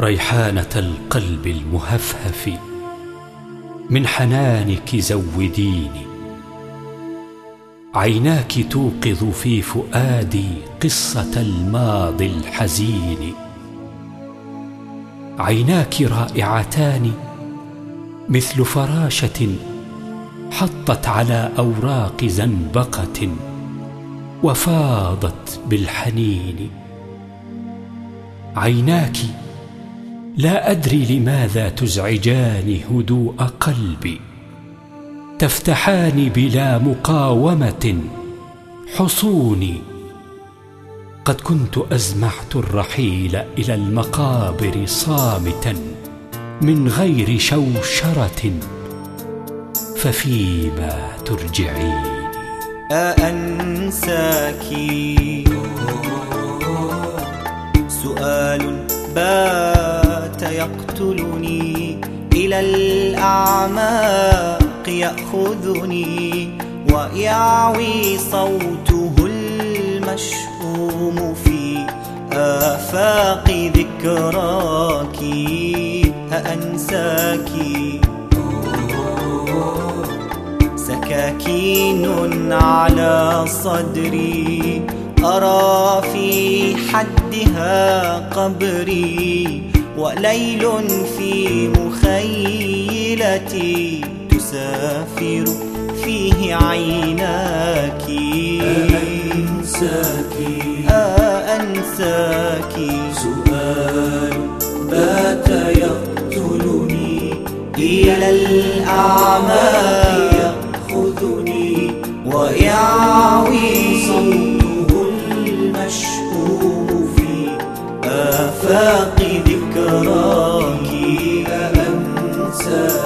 ريحانة القلب المهفهف من حنانك زوديني عيناك توقظ في فؤادي قصة الماضي الحزين. عيناك رائعتان مثل فراشة حطت على أوراق زنبقة وفاضت بالحنين. عيناك لا أدري لماذا تزعجان هدوء قلبي. تفتحان بلا مقاومة. حصوني. قد كنت أزمحت الرحيل إلى المقابر صامتا من غير شوشرة. ففيما ترجعين؟ أأنساك سؤال بات يقتلني إلى الأعماق يأخذني ويعوي صوته المشؤوم في آفاق ذكراك. أأنساك؟ سكاكين على صدري. أرى في حدها قبري. وليل في مخيلتي تسافر فيه عيناك أنساك أنساك سؤال بات يقتلني؟ إلى الأعماق يأخذني ويعوي صوته المشؤوم آفاق ذكراك أنساك سكاكين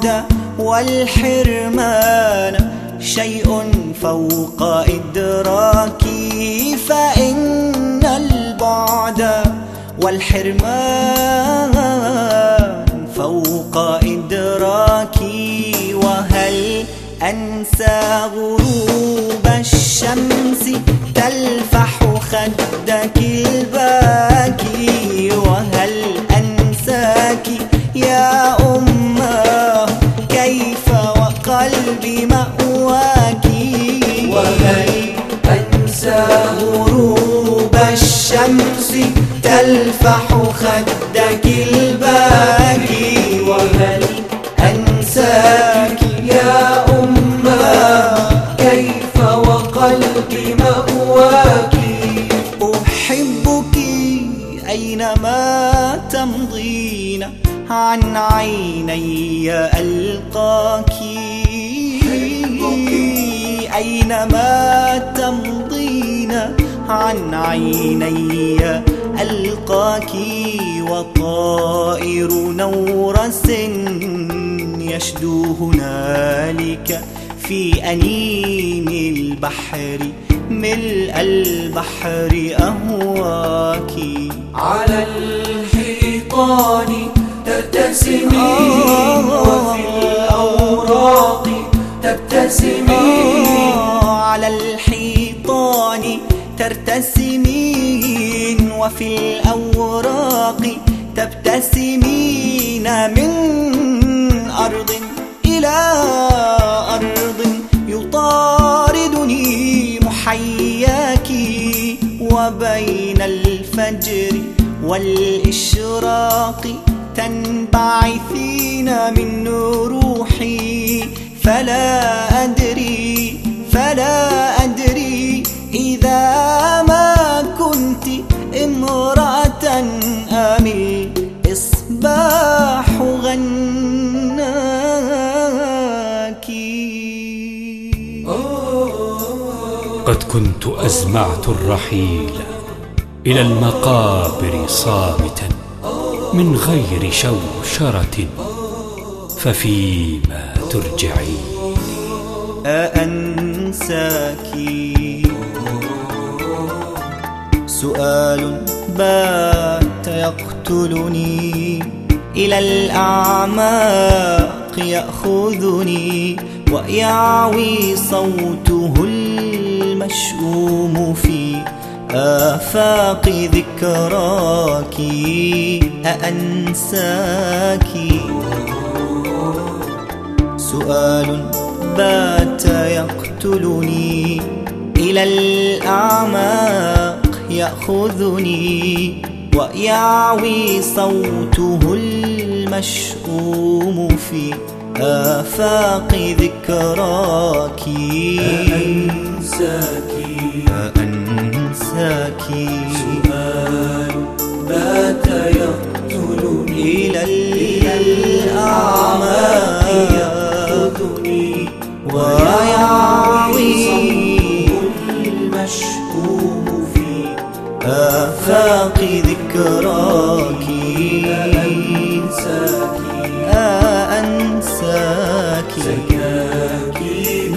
البعد والحرمان شيء فوق إدراكي فإن البعد والحرمان فوق إدراكي. وهل أنسى غروب الشمس تلفح خدك الباكي؟ مأواك وهل أنسى غروب الشمس تلفح خدك الباكي وهل أنساك يا أمة كيف وقلبي مأواك أحبك أينما تمضين عن عيني ألقاك أينما تمضين؟ عن عيني ألقاك وطائر نورس يشدو هنالك في أنين البحر ملء البحر أهواك. على الحيطان تبتسمين وفي الأوراق تبتسمين ترتسمين وفي الأوراق تبتسمين من أرض إلى أرض يطاردني محياك وبين الفجر والإشراق تنبعثين من روحي فلا أدري فلا أدري أم الإصباح غناك. قد كنت أزمعت الرحيل إلى المقابر صامتا من غير شوشرة ففيما ترجعين أأنساك. سؤال بات يقتلني إلى الأعماق يأخذني ويعوي صوته المشؤوم في آفاق ذكراك أأنساك. سؤال بات يقتلني إلى الأعماق يأخذني ويعوي صوته المشؤوم في آفاق ذكراك. أنساك أنساك سؤال بات يقتلني. إلى الأعماق يأخذني ويعوي المشؤوم في آفاق ذكراك. أنساك أنساك. سكاكين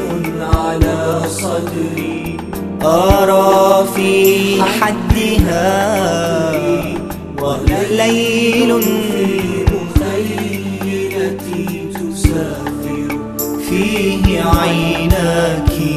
على صدري. أرى في حدها وليل مخيلتي تسافر. فيه عيناك.